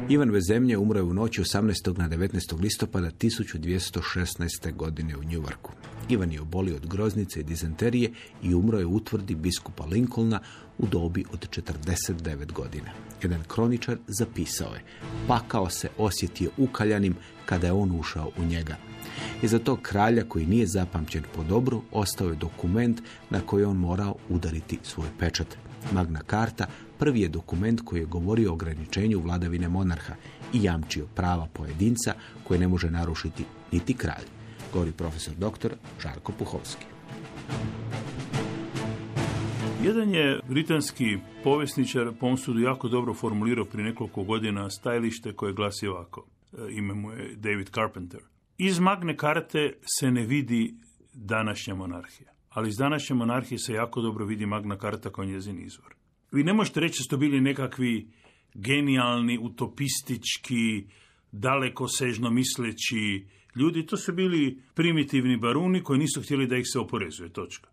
Ivan Vezemlje umro je u noći 18. na 19. listopada 1216. godine u Njuvarku. Ivan je obolio od groznice i dizenterije i umro je u utvrdi biskupa Lincolna u dobi od 49 godina. Jedan kroničar zapisao je, pakao se osjetio ukaljanim kada je on ušao u njega. I za tog kralja koji nije zapamćen po dobru, ostao je dokument na koji on morao udariti svoj pečat. Magna Carta prvi je dokument koji je govorio o ograničenju vladavine monarha i jamčio prava pojedinca koje ne može narušiti niti kralj, govori profesor dr. Žarko Puhovski. Jedan je britanski povjesničar po sudu jako dobro formulirao prije nekoliko godina stajalište koje glasi ovako. E, ime mu je David Carpenter. Iz magne karte se ne vidi današnja monarhija, ali iz današnje monarhije se jako dobro vidi magna karta kao njezin izvor. Vi ne možete reći da su bili nekakvi genijalni, utopistički, dalekosežno misleći ljudi. To su bili primitivni baruni koji nisu htjeli da ih se oporezuje, točka.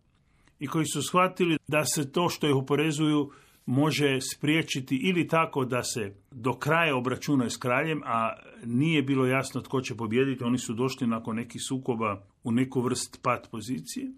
I koji su shvatili da se to što ih oporezuju može spriječiti ili tako da se do kraja obračunaju s kraljem, a nije bilo jasno tko će pobijediti, oni su došli nakon nekih sukoba u neku vrst pat pozicije,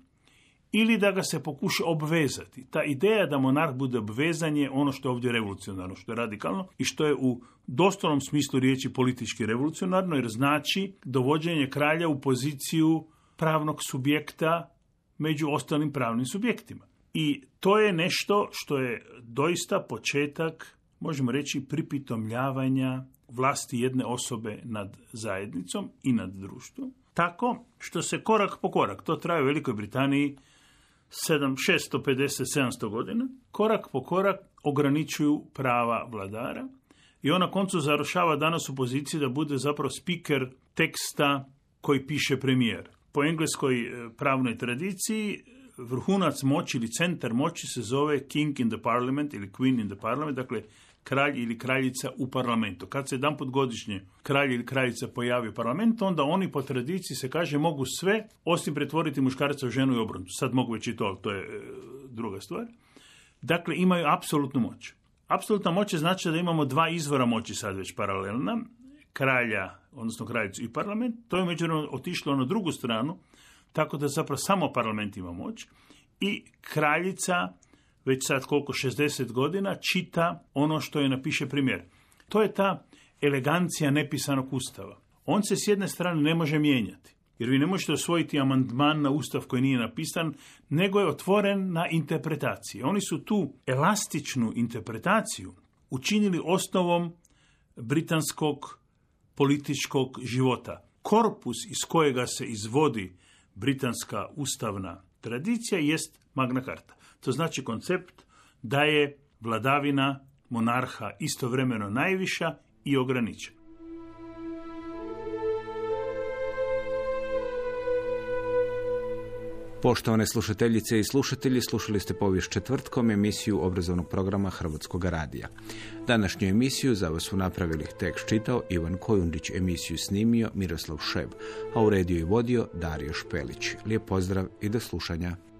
ili da ga se pokuša obvezati. Ta ideja da monarh bude obvezan je ono što je ovdje revolucionarno, što je radikalno i što je u doslovnom smislu riječi politički revolucionarno, jer znači dovođenje kralja u poziciju pravnog subjekta među ostalim pravnim subjektima. I to je nešto što je doista početak, možemo reći, pripitomljavanja vlasti jedne osobe nad zajednicom i nad društvom. Tako što se korak po korak, to traje u Velikoj Britaniji 650-700 godina, korak po korak ograničuju prava vladara i on na koncu završava danas u poziciji da bude zapravo speaker teksta koji piše premijer. Po engleskoj e, pravnoj tradiciji vrhunac moći ili centar moći se zove king in the parliament ili queen in the parliament, dakle kralj ili kraljica u parlamentu. Kad se jedan put godišnje kralj ili kraljica pojavi u parlamentu, onda oni po tradiciji se kaže mogu sve osim pretvoriti muškarca u ženu i obrnuto. Sad mogu već i to, to je e, druga stvar. Dakle, imaju apsolutnu moć. Apsolutna moć znači da imamo dva izvora moći sad već paralelna, kralja, odnosno kraljicu i parlament. To je međutim otišlo na drugu stranu, tako da zapravo samo parlament ima moć i kraljica već sad koliko 60 godina čita ono što je napiše premijer. To je ta elegancija nepisanog ustava. On se s jedne strane ne može mijenjati. Jer vi ne možete osvojiti amandman na ustav koji nije napisan, nego je otvoren na interpretaciji. Oni su tu elastičnu interpretaciju učinili osnovom britanskog političkog života. Korpus iz kojega se izvodi britanska ustavna tradicija jest Magna Carta. To znači koncept da je vladavina monarha istovremeno najviša i ograničena. Poštovane slušateljice i slušatelji, slušali ste povijest četvrtkom emisiju obrazovnog programa Hrvatskog radija. Današnju emisiju za vas su napravili tekst čitao Ivan Kojundić, emisiju snimio Miroslav Šeb, a u i vodio Dario Špelić. Lijep pozdrav i do slušanja.